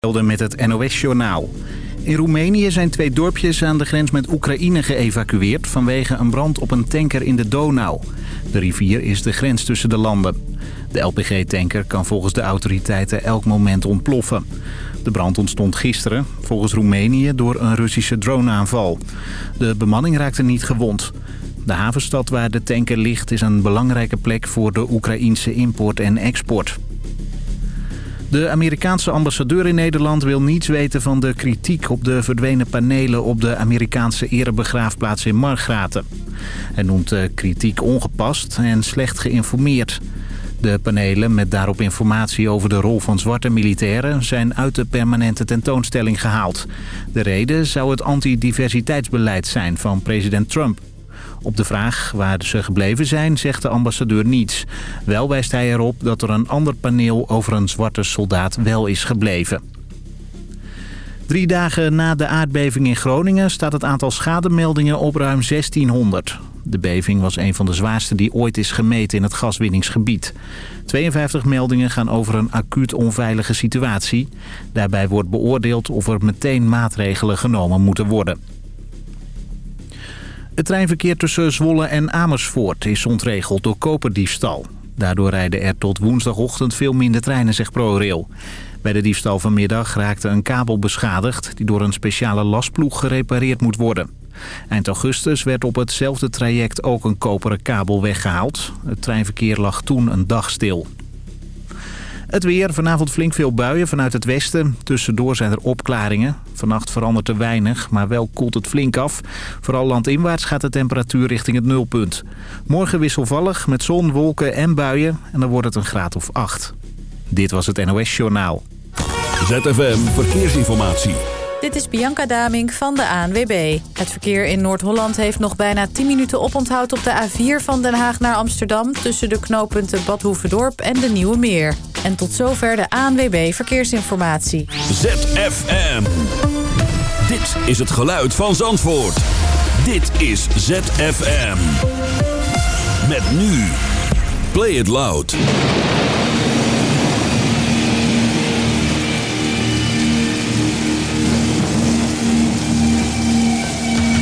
met het NOS-journaal. In Roemenië zijn twee dorpjes aan de grens met Oekraïne geëvacueerd... vanwege een brand op een tanker in de Donau. De rivier is de grens tussen de landen. De LPG-tanker kan volgens de autoriteiten elk moment ontploffen. De brand ontstond gisteren, volgens Roemenië, door een Russische droneaanval. De bemanning raakte niet gewond. De havenstad waar de tanker ligt is een belangrijke plek voor de Oekraïnse import en export. De Amerikaanse ambassadeur in Nederland wil niets weten van de kritiek op de verdwenen panelen op de Amerikaanse erebegraafplaats in Margraten. Hij noemt de kritiek ongepast en slecht geïnformeerd. De panelen met daarop informatie over de rol van zwarte militairen zijn uit de permanente tentoonstelling gehaald. De reden zou het antidiversiteitsbeleid zijn van president Trump. Op de vraag waar ze gebleven zijn, zegt de ambassadeur niets. Wel wijst hij erop dat er een ander paneel over een zwarte soldaat wel is gebleven. Drie dagen na de aardbeving in Groningen staat het aantal schademeldingen op ruim 1600. De beving was een van de zwaarste die ooit is gemeten in het gaswinningsgebied. 52 meldingen gaan over een acuut onveilige situatie. Daarbij wordt beoordeeld of er meteen maatregelen genomen moeten worden. Het treinverkeer tussen Zwolle en Amersfoort is ontregeld door koperdiefstal. Daardoor rijden er tot woensdagochtend veel minder treinen, zegt ProRail. Bij de diefstal vanmiddag raakte een kabel beschadigd... die door een speciale lasploeg gerepareerd moet worden. Eind augustus werd op hetzelfde traject ook een koperen kabel weggehaald. Het treinverkeer lag toen een dag stil. Het weer, vanavond flink veel buien vanuit het westen. Tussendoor zijn er opklaringen. Vannacht verandert er weinig, maar wel koelt het flink af. Vooral landinwaarts gaat de temperatuur richting het nulpunt. Morgen wisselvallig met zon, wolken en buien. En dan wordt het een graad of 8. Dit was het NOS Journaal. ZFM Verkeersinformatie. Dit is Bianca Daming van de ANWB. Het verkeer in Noord-Holland heeft nog bijna 10 minuten oponthoud op de A4 van Den Haag naar Amsterdam... tussen de knooppunten Bad Hoevedorp en de Nieuwe Meer. En tot zover de ANWB Verkeersinformatie. ZFM. Dit is het geluid van Zandvoort. Dit is ZFM. Met nu. Play it loud.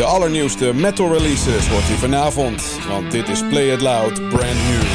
De allernieuwste metal releases hoort u vanavond, want dit is Play It Loud Brand New.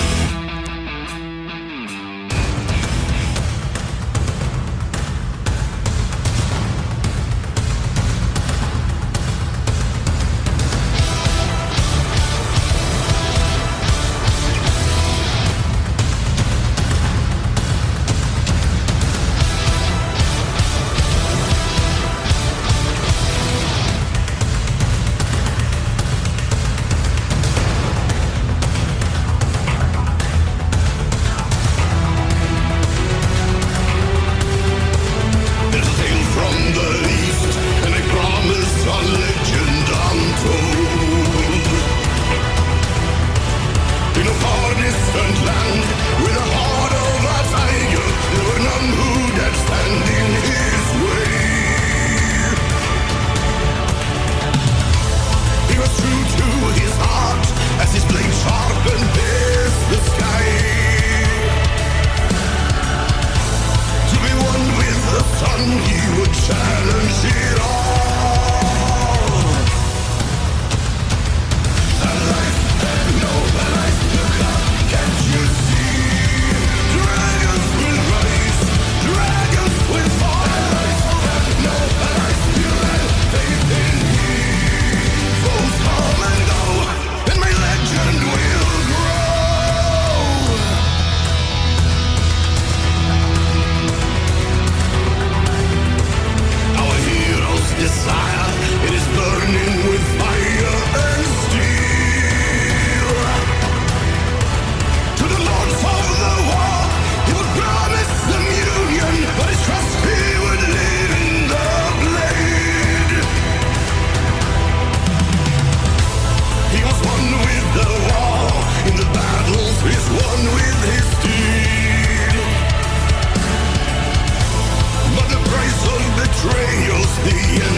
the end.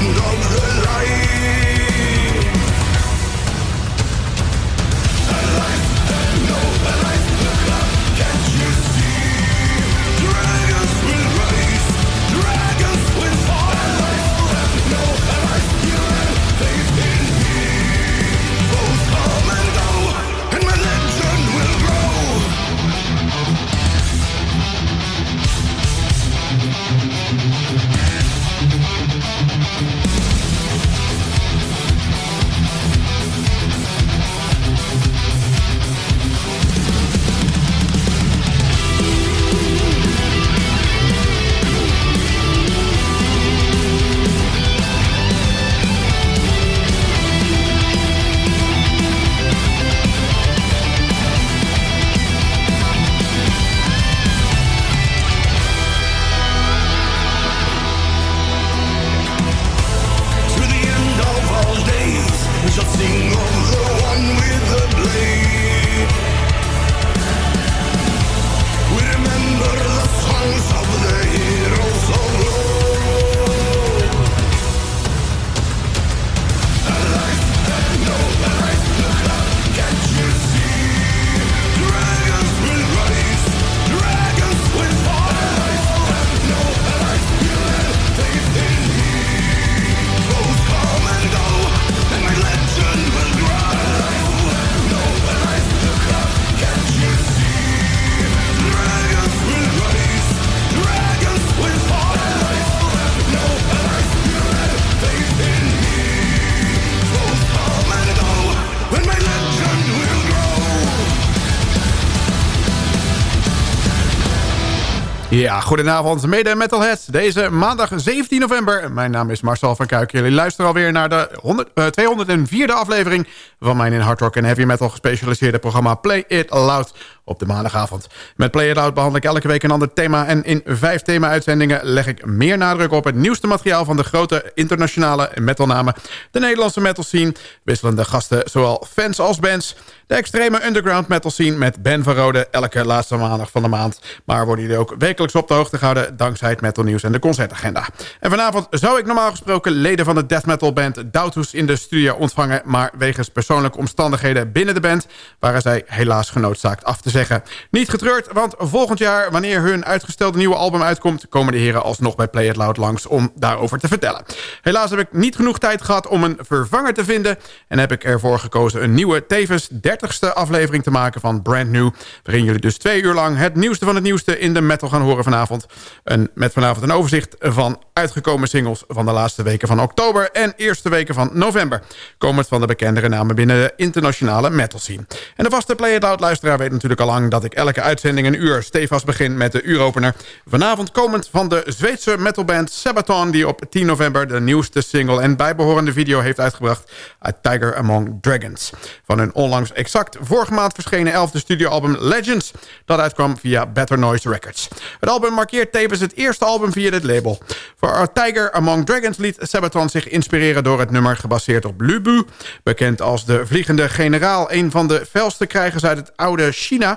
Ja, goedenavond mede metalheads. Deze maandag 17 november. Mijn naam is Marcel van Kuik. Jullie luisteren alweer naar de 100, uh, 204e aflevering... van mijn in hard rock en heavy metal gespecialiseerde programma Play It Loud op de maandagavond. Met Play It Loud behandel ik elke week een ander thema... en in vijf thema-uitzendingen leg ik meer nadruk op... het nieuwste materiaal van de grote internationale metalnamen... de Nederlandse metal scene, wisselende gasten, zowel fans als bands... de extreme underground metal scene met Ben van Rode... elke laatste maandag van de maand. Maar worden jullie ook wekelijks op de hoogte gehouden... dankzij het metal nieuws en de concertagenda. En vanavond zou ik normaal gesproken leden van de death metal band... Doutus in de studio ontvangen... maar wegens persoonlijke omstandigheden binnen de band... waren zij helaas genoodzaakt af te zetten zeggen. Niet getreurd, want volgend jaar, wanneer hun uitgestelde nieuwe album uitkomt... komen de heren alsnog bij Play It Loud langs om daarover te vertellen. Helaas heb ik niet genoeg tijd gehad om een vervanger te vinden... en heb ik ervoor gekozen een nieuwe, tevens 30ste aflevering te maken van Brand New... waarin jullie dus twee uur lang het nieuwste van het nieuwste in de metal gaan horen vanavond. En met vanavond een overzicht van uitgekomen singles van de laatste weken van oktober... en eerste weken van november. Komend van de bekendere namen binnen de internationale metal scene. En de vaste Play It Loud luisteraar weet natuurlijk al lang dat ik elke uitzending een uur stevast begin met de uuropener. Vanavond komend van de Zweedse metalband Sabaton... die op 10 november de nieuwste single en bijbehorende video heeft uitgebracht... A Tiger Among Dragons. Van hun onlangs exact vorige maand verschenen elfde studioalbum Legends... dat uitkwam via Better Noise Records. Het album markeert tevens het eerste album via dit label. Voor A Tiger Among Dragons liet Sabaton zich inspireren door het nummer gebaseerd op Lubu... bekend als de Vliegende Generaal, een van de felste krijgers uit het oude China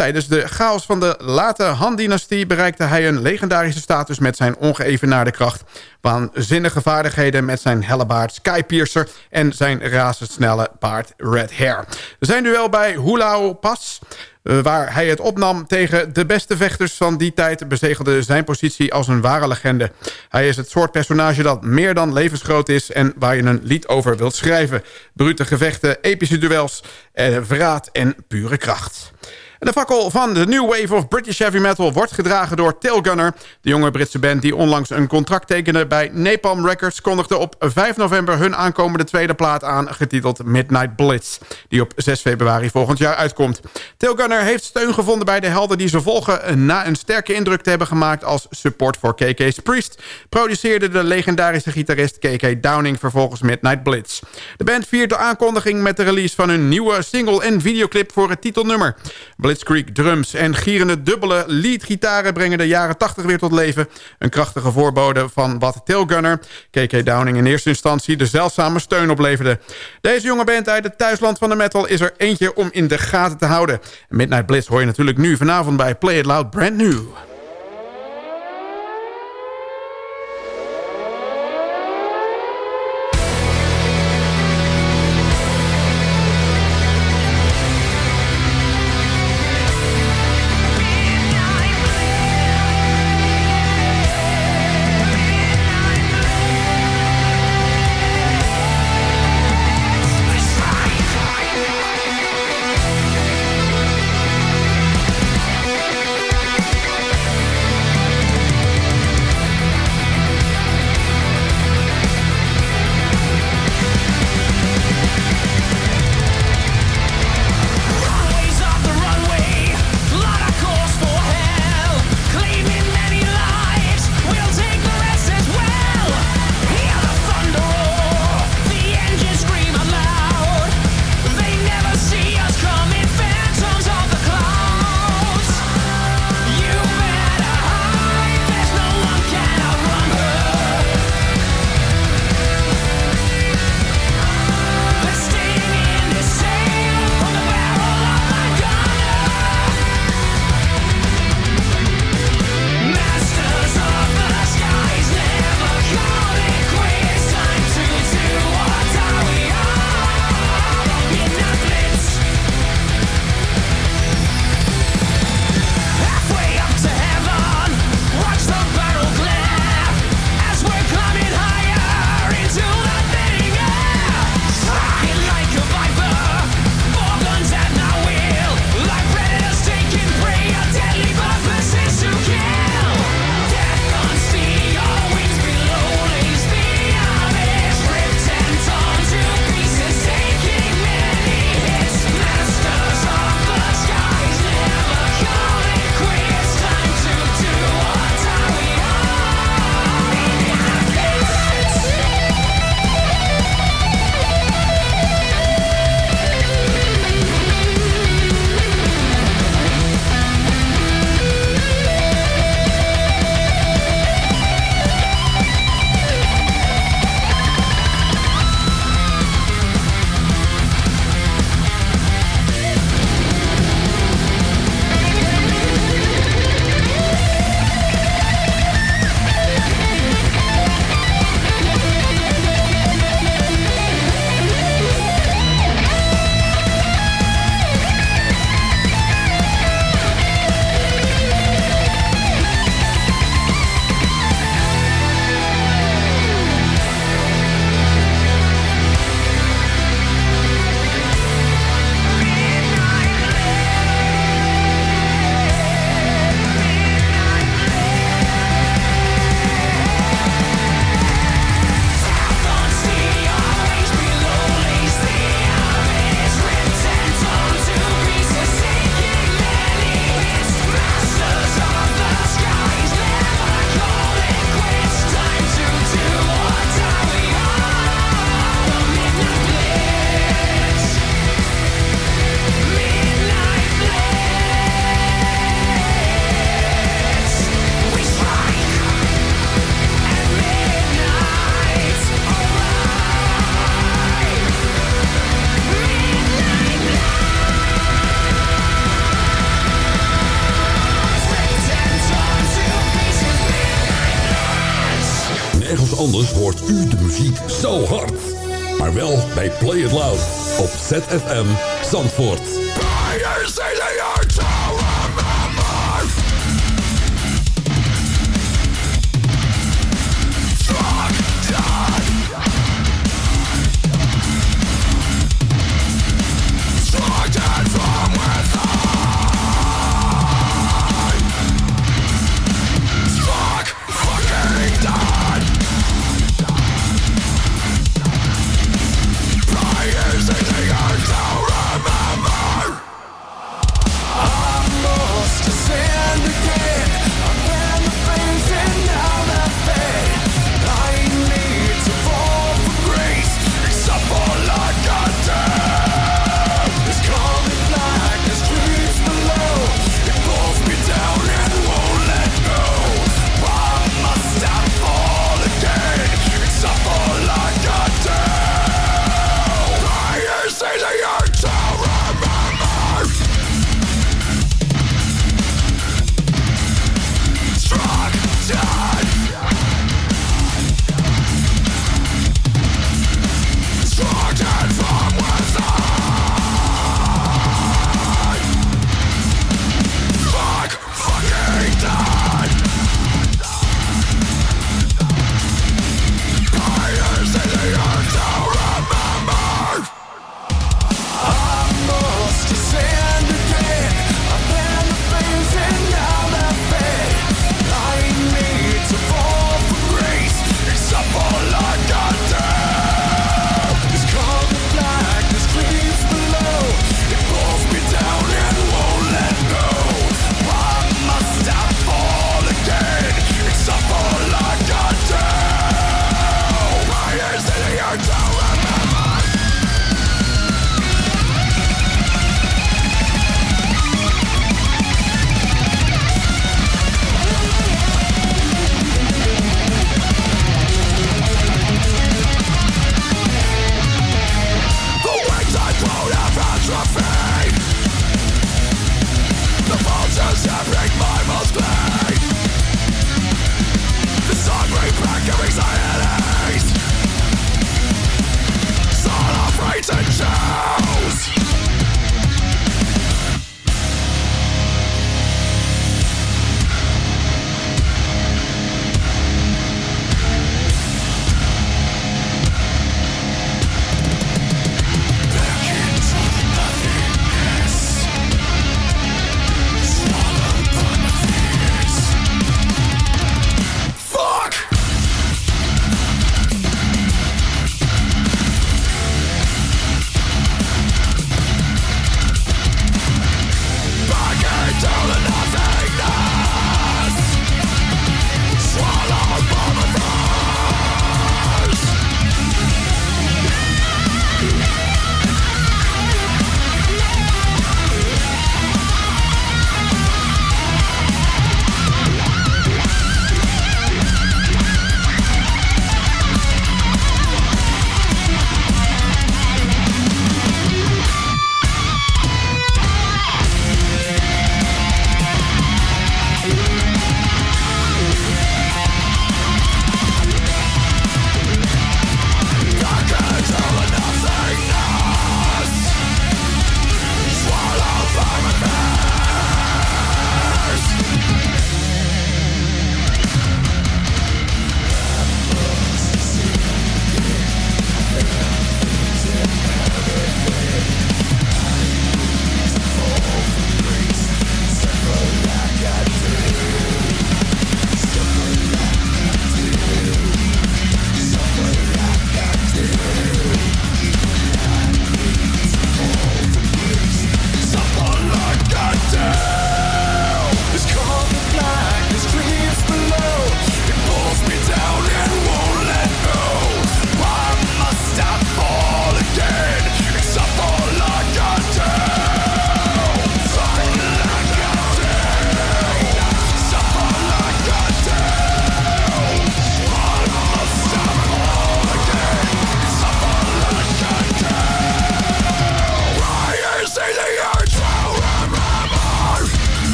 Tijdens de chaos van de late Han-dynastie bereikte hij een legendarische status met zijn ongeëvenaarde kracht. Waanzinnige vaardigheden met zijn hellebaard Skypiercer en zijn razendsnelle paard Red Hair. Zijn duel bij Hulao Pass eh, waar hij het opnam tegen de beste vechters van die tijd... bezegelde zijn positie als een ware legende. Hij is het soort personage dat meer dan levensgroot is... en waar je een lied over wilt schrijven. Brute gevechten, epische duels, eh, verraad en pure kracht. De fakkel van de New Wave of British Heavy Metal wordt gedragen door Tailgunner. De jonge Britse band die onlangs een contract tekende bij Napalm Records... kondigde op 5 november hun aankomende tweede plaat aan... getiteld Midnight Blitz, die op 6 februari volgend jaar uitkomt. Tailgunner heeft steun gevonden bij de helden die ze volgen... na een sterke indruk te hebben gemaakt als support voor KK's Priest... produceerde de legendarische gitarist KK Downing vervolgens Midnight Blitz. De band viert de aankondiging met de release van hun nieuwe single en videoclip voor het titelnummer... Blitzkrieg drums en gierende dubbele leadgitaren brengen de jaren 80 weer tot leven. Een krachtige voorbode van wat Tailgunner, KK Downing in eerste instantie de zeldzame steun opleverde. Deze jonge band uit het thuisland van de metal is er eentje om in de gaten te houden. Midnight Blitz hoor je natuurlijk nu vanavond bij Play It Loud Brand New. ZFM Zandvoort.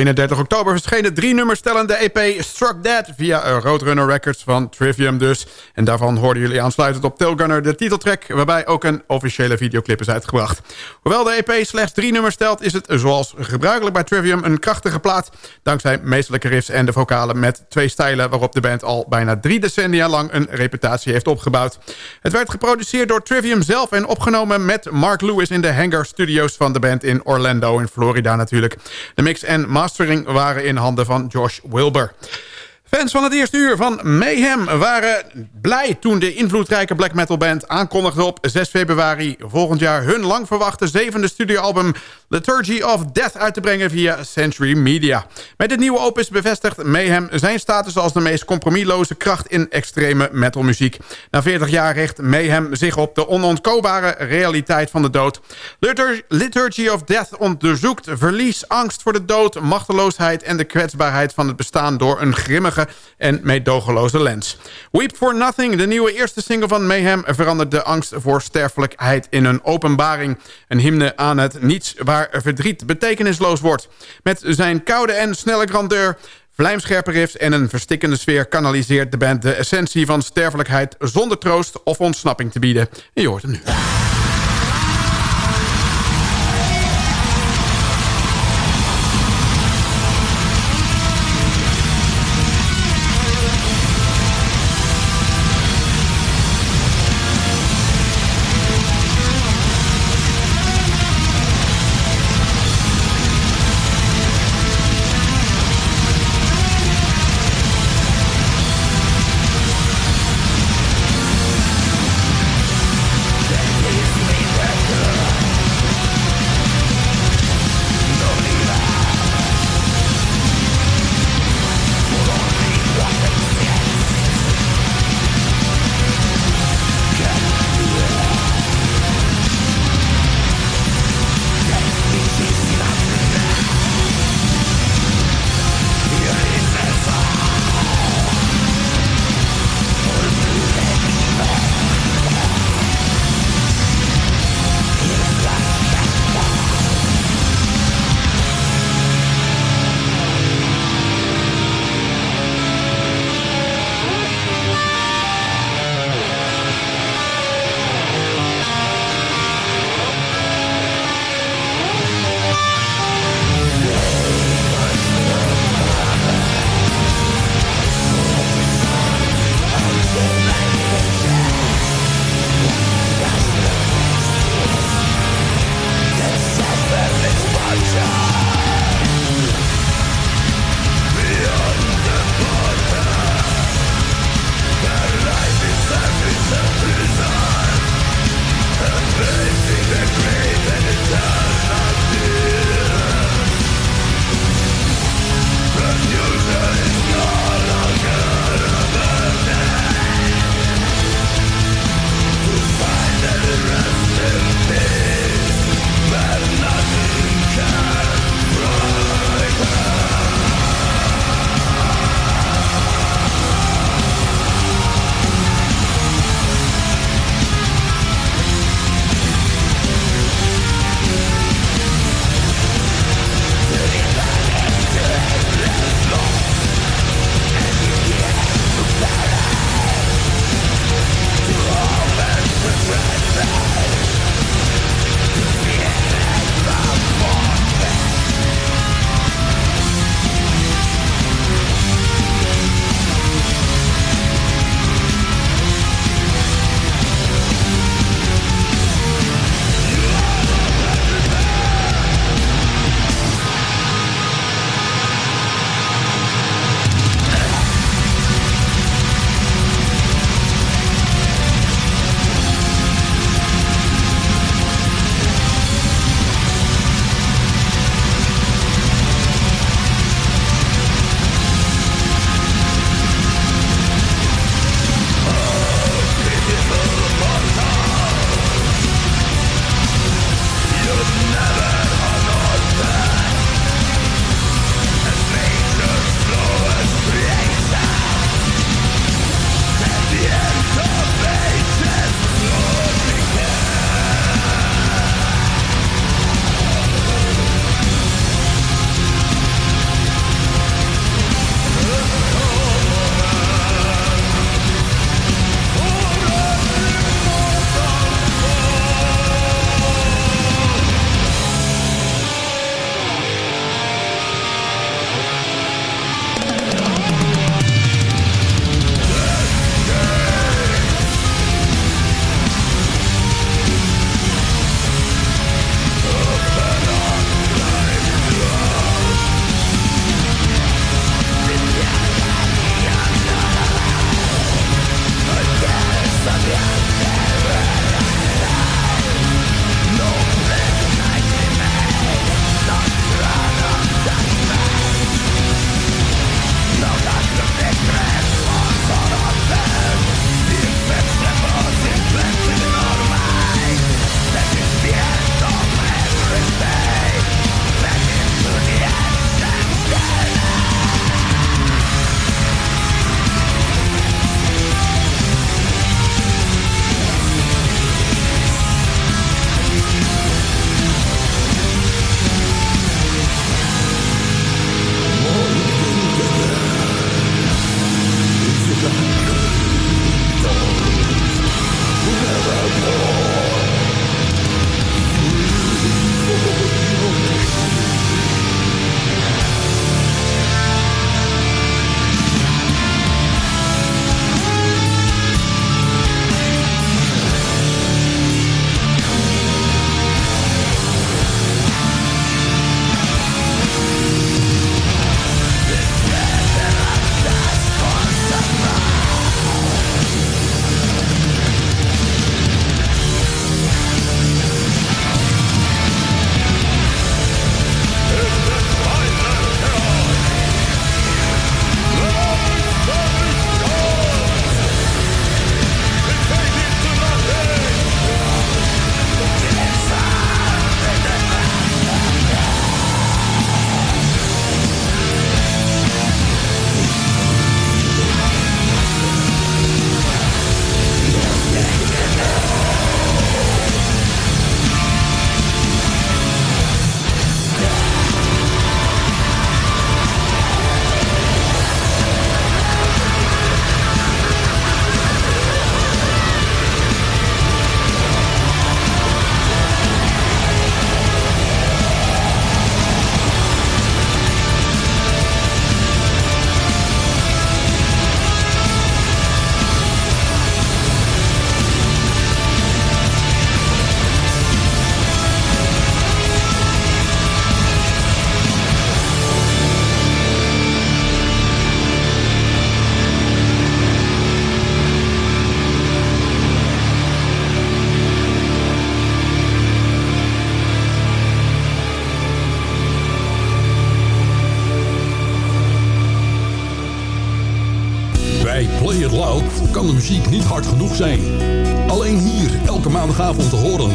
31 oktober verscheen de drie nummers stellende EP Struck Dead... via Roadrunner Records van Trivium dus. En daarvan hoorden jullie aansluitend op Tailgunner de titeltrack... waarbij ook een officiële videoclip is uitgebracht. Hoewel de EP slechts drie nummers stelt... is het zoals gebruikelijk bij Trivium een krachtige plaat... dankzij meestelijke riffs en de vocalen met twee stijlen... waarop de band al bijna drie decennia lang een reputatie heeft opgebouwd. Het werd geproduceerd door Trivium zelf en opgenomen met Mark Lewis... in de Hangar Studios van de band in Orlando in Florida natuurlijk. De mix en mastering waren in handen van Josh Wilbur. Fans van het eerste uur van Mayhem waren blij toen de invloedrijke black metal band aankondigde op 6 februari volgend jaar hun lang verwachte zevende studioalbum Liturgy of Death uit te brengen via Century Media. Met dit nieuwe opus bevestigt Mayhem zijn status als de meest compromisloze kracht in extreme metalmuziek. Na 40 jaar richt Mayhem zich op de onontkoopbare realiteit van de dood. Liturgy of Death onderzoekt verlies, angst voor de dood, machteloosheid en de kwetsbaarheid van het bestaan door een grimmige en meedogenloze lens. Weep for Nothing, de nieuwe eerste single van Mayhem... verandert de angst voor sterfelijkheid in een openbaring. Een hymne aan het niets waar verdriet betekenisloos wordt. Met zijn koude en snelle grandeur... Vlijmscherpe riffs en een verstikkende sfeer kanaliseert de band de essentie van sterfelijkheid zonder troost of ontsnapping te bieden. En je hoort hem nu. Maandagavond te horen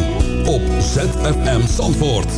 op ZFM Zandvoort.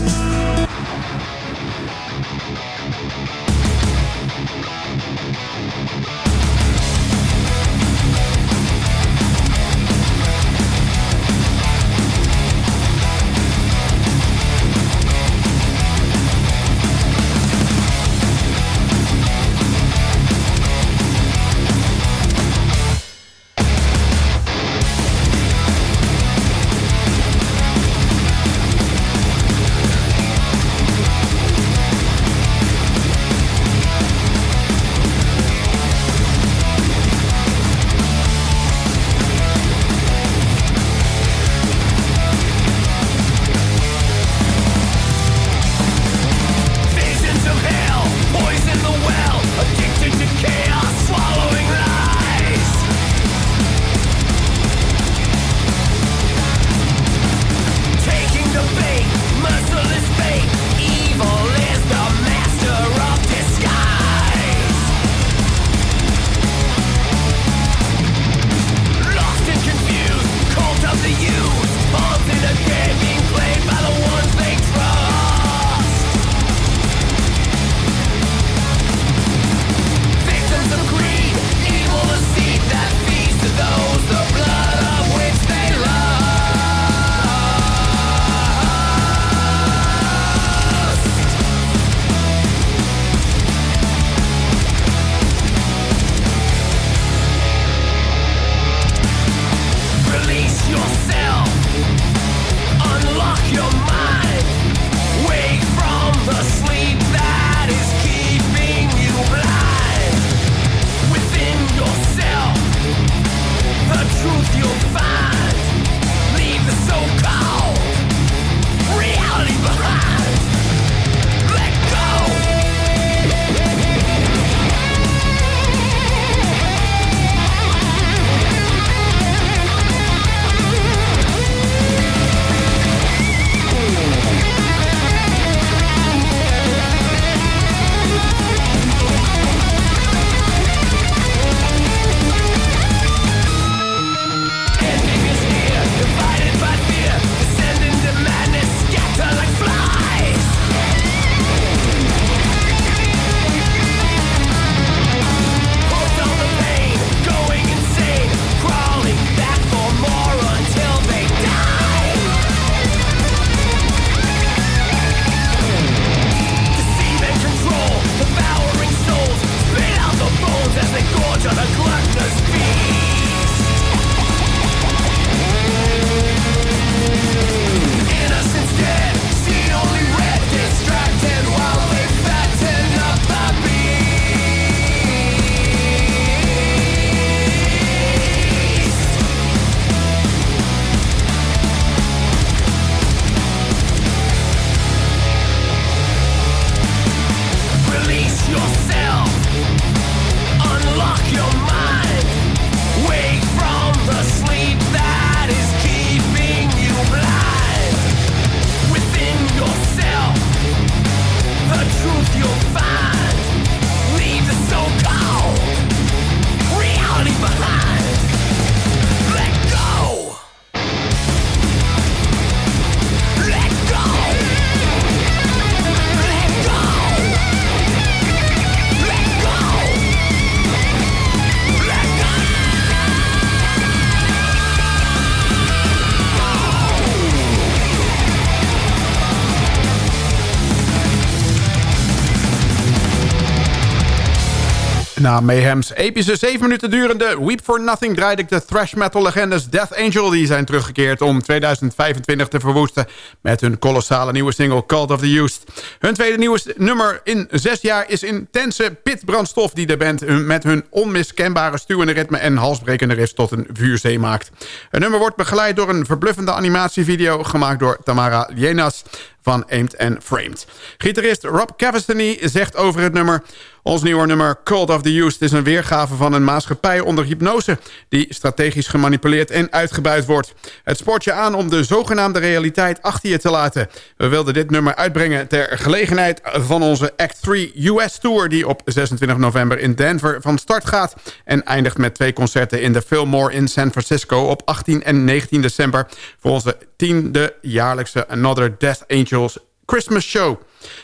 Na Mayhem's epische 7 minuten durende Weep for Nothing draaide ik de thrash metal legendes Death Angel. Die zijn teruggekeerd om 2025 te verwoesten met hun kolossale nieuwe single Cult of the Used. Hun tweede nieuwe nummer in zes jaar is intense pitbrandstof die de band met hun onmiskenbare stuwende ritme en halsbrekende riffs tot een vuurzee maakt. Het nummer wordt begeleid door een verbluffende animatievideo gemaakt door Tamara Jenas van Aimed and Framed. Gitarist Rob Cavestany zegt over het nummer... Ons nieuwe nummer Cult of the Used is een weergave van een maatschappij onder hypnose... die strategisch gemanipuleerd en uitgebuit wordt. Het spoort je aan om de zogenaamde realiteit achter je te laten. We wilden dit nummer uitbrengen ter gelegenheid van onze Act 3 US Tour... die op 26 november in Denver van start gaat... en eindigt met twee concerten in de Fillmore in San Francisco... op 18 en 19 december voor onze tiende jaarlijkse Another Death Angels Christmas Show...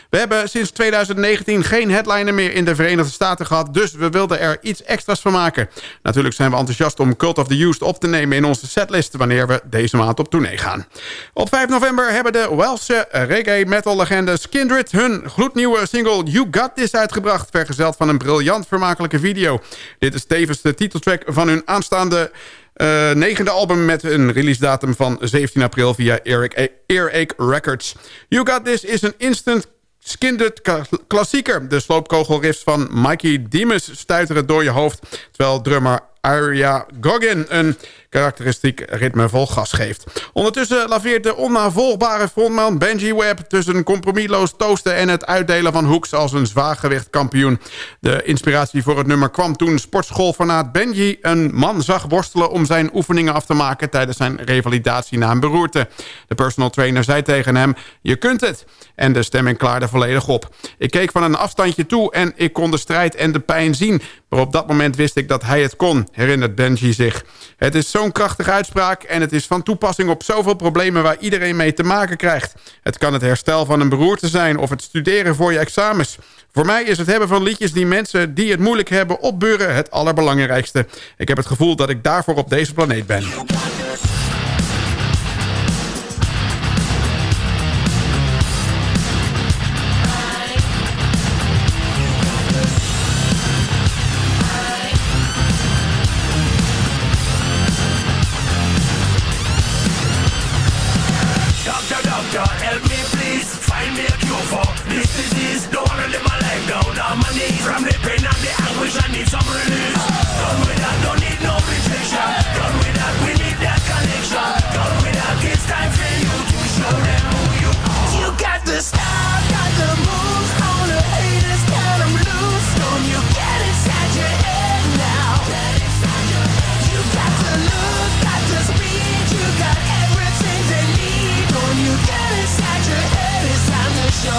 We hebben sinds 2019 geen headliner meer in de Verenigde Staten gehad... dus we wilden er iets extra's van maken. Natuurlijk zijn we enthousiast om Cult of the Used op te nemen in onze setlist... wanneer we deze maand op tournee gaan. Op 5 november hebben de Welse reggae metal legende Skindred... hun gloednieuwe single You Got This uitgebracht... vergezeld van een briljant vermakelijke video. Dit is tevens de titeltrack van hun aanstaande... Uh, negende album met een release datum van 17 april via Earache Records. You Got This is een instant Skindred klassieker. De sloopkogelriffs van Mikey Demus stuiteren door je hoofd... terwijl drummer Arya Goggin een karakteristiek ritme vol gas geeft. Ondertussen laveert de onnavolgbare frontman Benji Webb... tussen compromisloos toasten en het uitdelen van hoeks als een zwaargewicht kampioen. De inspiratie voor het nummer kwam toen sportschoolfanaat Benji... een man zag worstelen om zijn oefeningen af te maken... tijdens zijn revalidatie na een beroerte. De personal trainer zei tegen hem, je kunt het. En de stemming klaarde volledig op. Ik keek van een afstandje toe en ik kon de strijd en de pijn zien... maar op dat moment wist ik dat hij het kon, herinnert Benji zich. Het is zo'n krachtige uitspraak en het is van toepassing op zoveel problemen waar iedereen mee te maken krijgt. Het kan het herstel van een beroerte zijn of het studeren voor je examens. Voor mij is het hebben van liedjes die mensen die het moeilijk hebben opburen het allerbelangrijkste. Ik heb het gevoel dat ik daarvoor op deze planeet ben.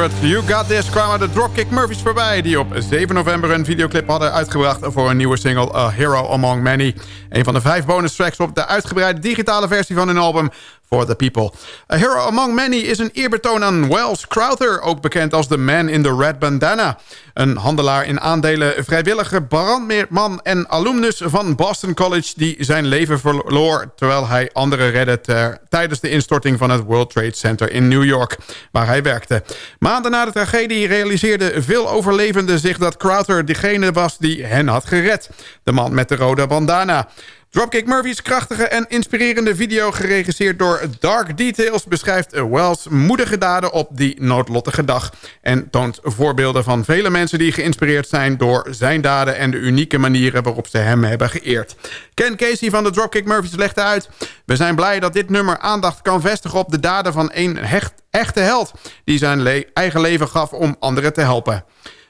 You Got This kwamen de Dropkick Murphys voorbij... die op 7 november een videoclip hadden uitgebracht... voor een nieuwe single A Hero Among Many. Een van de vijf bonus tracks op de uitgebreide digitale versie van hun album for the People. A Hero Among Many is een eerbetoon aan Wells Crowther... ook bekend als The Man in the Red Bandana. Een handelaar in aandelen, vrijwillige brandmeerman... en alumnus van Boston College die zijn leven verloor... terwijl hij anderen redde tijdens de instorting van het World Trade Center in New York... waar hij werkte. Maanden na de tragedie realiseerden veel overlevenden zich... dat Crowther degene was die hen had gered. De man met de rode bandana... Dropkick Murphys krachtige en inspirerende video... geregisseerd door Dark Details... beschrijft Wells moedige daden op die noodlottige dag... en toont voorbeelden van vele mensen die geïnspireerd zijn... door zijn daden en de unieke manieren waarop ze hem hebben geëerd. Ken Casey van de Dropkick Murphys legde uit... We zijn blij dat dit nummer aandacht kan vestigen op de daden van een hecht, echte held... die zijn eigen leven gaf om anderen te helpen.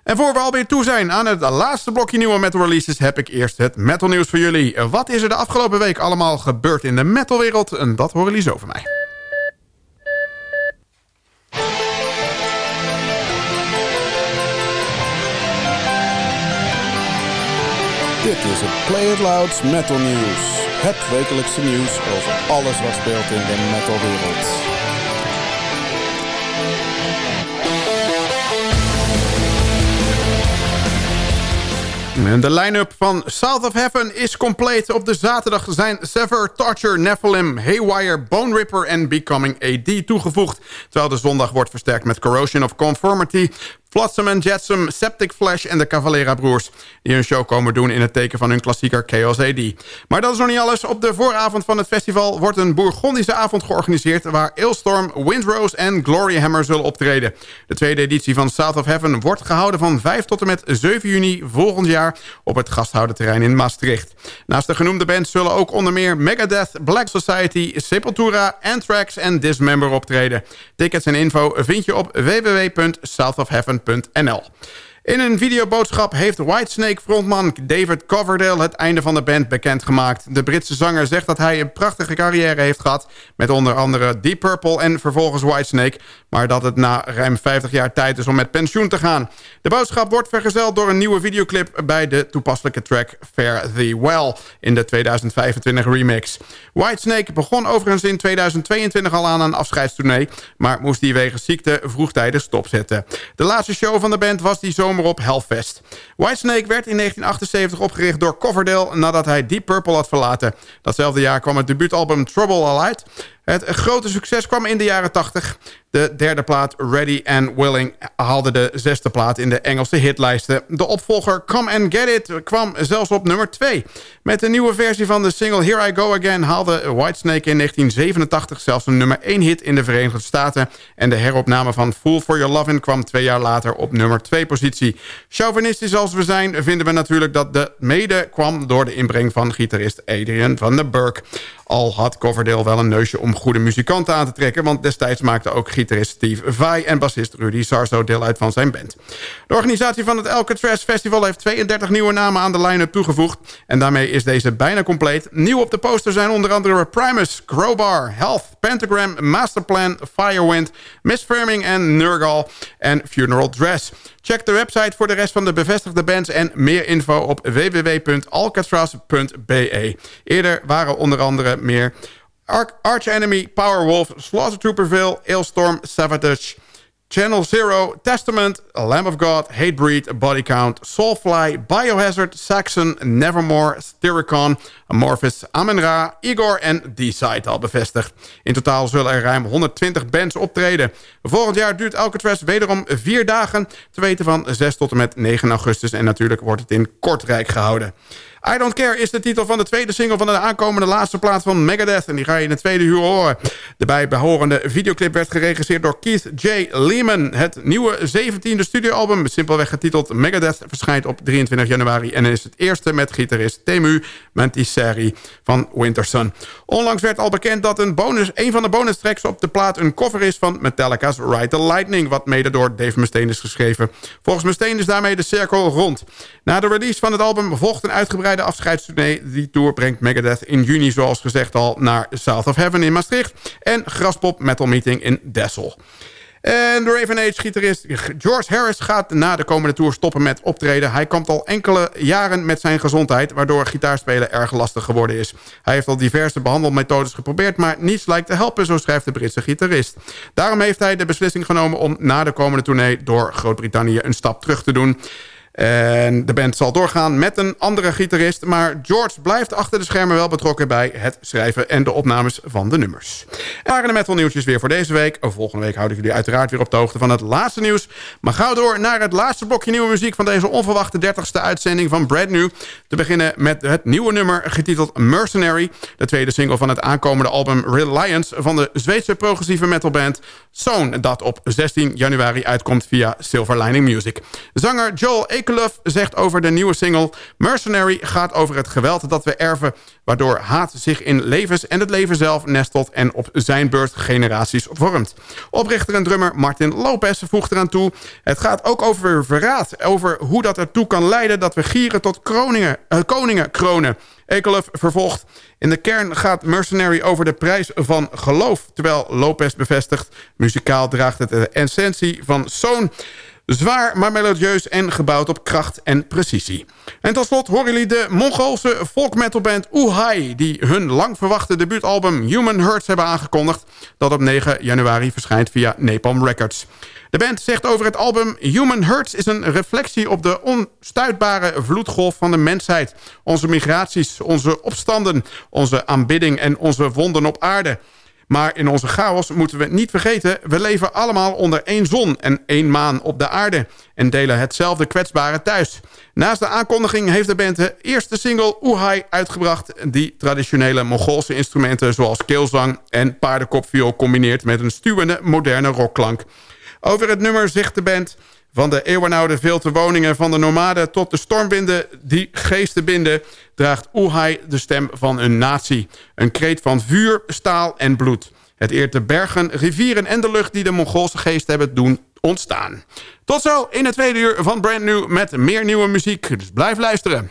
En voor we alweer toe zijn aan het laatste blokje nieuwe metal releases... heb ik eerst het metal nieuws voor jullie. Wat is er de afgelopen week allemaal gebeurd in de metalwereld? En dat horen jullie zo van mij. Dit is het Play It Loud Metal News. Het wekelijkse nieuws over alles wat speelt in de metalwereld. En de line-up van South of Heaven is compleet. Op de zaterdag zijn Sever, Torture, Nephilim, Haywire, Bone Ripper en Becoming AD toegevoegd. Terwijl de zondag wordt versterkt met Corrosion of Conformity, Flotsam and Jetsam, Septic Flash en de Cavalera Broers... die hun show komen doen in het teken van hun klassieker Chaos AD. Maar dat is nog niet alles. Op de vooravond van het festival wordt een Bourgondische avond georganiseerd... waar Ailstorm, Windrose en Gloryhammer zullen optreden. De tweede editie van South of Heaven wordt gehouden van 5 tot en met 7 juni volgend jaar... op het gasthouderterrein in Maastricht. Naast de genoemde bands zullen ook onder meer Megadeth, Black Society... Sepultura, Anthrax en Dismember optreden. Tickets en info vind je op www.southofheaven.com NL. In een videoboodschap heeft Whitesnake frontman David Coverdale het einde van de band bekendgemaakt. De Britse zanger zegt dat hij een prachtige carrière heeft gehad... met onder andere Deep Purple en vervolgens Whitesnake... maar dat het na ruim 50 jaar tijd is om met pensioen te gaan. De boodschap wordt vergezeld door een nieuwe videoclip... bij de toepasselijke track Fare Thee Well in de 2025 remix. Whitesnake begon overigens in 2022 al aan een afscheidstournee... maar moest die wegens ziekte vroegtijdig stopzetten. De laatste show van de band was die zomer op Hellfest. Whitesnake werd in 1978 opgericht door Coverdale... nadat hij Deep Purple had verlaten. Datzelfde jaar kwam het debuutalbum Trouble Allied... Het grote succes kwam in de jaren 80. De derde plaat Ready and Willing haalde de zesde plaat in de Engelse hitlijsten. De opvolger Come and Get It kwam zelfs op nummer 2. Met de nieuwe versie van de single Here I Go Again haalde Whitesnake in 1987 zelfs een nummer 1 hit in de Verenigde Staten. En de heropname van Fool for Your Lovin' kwam twee jaar later op nummer 2 positie. Chauvinistisch als we zijn vinden we natuurlijk dat de mede kwam door de inbreng van gitarist Adrian van der Burg. Al had Coverdale wel een neusje om goede muzikanten aan te trekken... want destijds maakte ook gitarist Steve Vai en bassist Rudy Sarzo deel uit van zijn band. De organisatie van het Alcatraz Festival heeft 32 nieuwe namen aan de line-up toegevoegd... en daarmee is deze bijna compleet. Nieuw op de poster zijn onder andere Primus, Crowbar, Health, Pentagram, Masterplan, Firewind... Misfirming en Nurgle en Funeral Dress... Check de website voor de rest van de bevestigde bands... en meer info op www.alcatraz.be. Eerder waren onder andere meer... Arch Enemy, Powerwolf, Slaughter Trooperville, Ailstorm, Savatage... Channel Zero, Testament, Lamb of God, Hatebreed, Body Count, Soulfly, Biohazard, Saxon, Nevermore, Styricon, Amorphis, Amen-Ra, Igor en D-Side al bevestigd. In totaal zullen er ruim 120 bands optreden. Volgend jaar duurt Alcatraz wederom vier dagen, te weten van 6 tot en met 9 augustus. En natuurlijk wordt het in Kortrijk gehouden. I Don't Care is de titel van de tweede single van de aankomende laatste plaat van Megadeth. En die ga je in de tweede uur horen. De bijbehorende videoclip werd geregisseerd door Keith J. Lehman. Het nieuwe 17e studioalbum, simpelweg getiteld Megadeth... verschijnt op 23 januari en is het eerste met gitarist Temu Mantiseri van Wintersun. Onlangs werd al bekend dat een, bonus, een van de bonus tracks op de plaat een cover is van Metallica's Ride the Lightning... wat mede door Dave Mustaine is geschreven. Volgens Mustaine is daarmee de cirkel rond. Na de release van het album volgt een uitgebreide de afscheidstournee. Die tour brengt Megadeth in juni, zoals gezegd al, naar South of Heaven in Maastricht. En Graspop Metal Meeting in Dessel. En de Raven Age-gitarist George Harris gaat na de komende tour stoppen met optreden. Hij kampt al enkele jaren met zijn gezondheid... waardoor gitaarspelen erg lastig geworden is. Hij heeft al diverse behandelmethodes geprobeerd... maar niets lijkt te helpen, zo schrijft de Britse gitarist. Daarom heeft hij de beslissing genomen om na de komende tournee... door Groot-Brittannië een stap terug te doen... En de band zal doorgaan met een andere gitarist... maar George blijft achter de schermen wel betrokken... bij het schrijven en de opnames van de nummers. En waren de metal nieuwtjes weer voor deze week. Volgende week houd ik jullie uiteraard weer op de hoogte van het laatste nieuws. Maar gauw door naar het laatste blokje nieuwe muziek... van deze onverwachte 30ste uitzending van Brand New. Te beginnen met het nieuwe nummer getiteld Mercenary... de tweede single van het aankomende album Reliance... van de Zweedse progressieve metalband Zone... dat op 16 januari uitkomt via Silver Lining Music. Zanger Joel Ekeluf zegt over de nieuwe single... Mercenary gaat over het geweld dat we erven... waardoor haat zich in levens en het leven zelf nestelt... en op zijn beurt generaties vormt. Oprichter en drummer Martin Lopez voegt eraan toe... het gaat ook over verraad, over hoe dat ertoe kan leiden... dat we gieren tot kroningen, uh, koningen kronen. Ekeluf vervolgt... In de kern gaat Mercenary over de prijs van geloof... terwijl Lopez bevestigt... muzikaal draagt het de essentie van zo'n Zwaar, maar melodieus en gebouwd op kracht en precisie. En tot slot horen jullie de Mongoolse folkmetalband Oehai... die hun lang verwachte debuutalbum Human Hurts hebben aangekondigd... dat op 9 januari verschijnt via Napalm Records. De band zegt over het album... Human Hurts is een reflectie op de onstuitbare vloedgolf van de mensheid. Onze migraties, onze opstanden, onze aanbidding en onze wonden op aarde... Maar in onze chaos moeten we niet vergeten... we leven allemaal onder één zon en één maan op de aarde... en delen hetzelfde kwetsbare thuis. Naast de aankondiging heeft de band de eerste single Oehai uitgebracht... die traditionele Mongoolse instrumenten zoals keelzang en paardenkopviool... combineert met een stuwende moderne rockklank. Over het nummer zegt de band... Van de eeuwenoude veelte woningen van de nomaden tot de stormwinden die geesten binden... draagt Oehai de stem van een natie. Een kreet van vuur, staal en bloed. Het eert de bergen, rivieren en de lucht die de Mongoolse geest hebben doen ontstaan. Tot zo in het tweede uur van Brand New met meer nieuwe muziek. Dus blijf luisteren.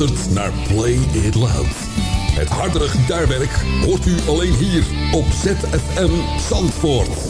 Naar Play It Loud. Het hardere gitaarwerk hoort u alleen hier op ZFM Zandvoort.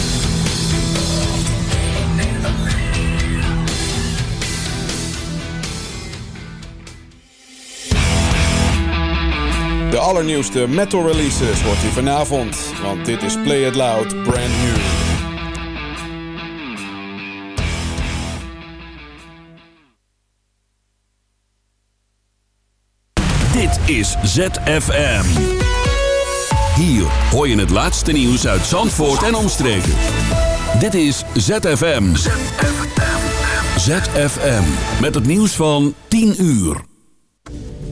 De allernieuwste metal releases hoort u vanavond, want dit is Play It Loud Brand New. Dit is ZFM. Hier hoor je het laatste nieuws uit Zandvoort en omstreken. Dit is ZFM. ZFM. Met het nieuws van 10 uur.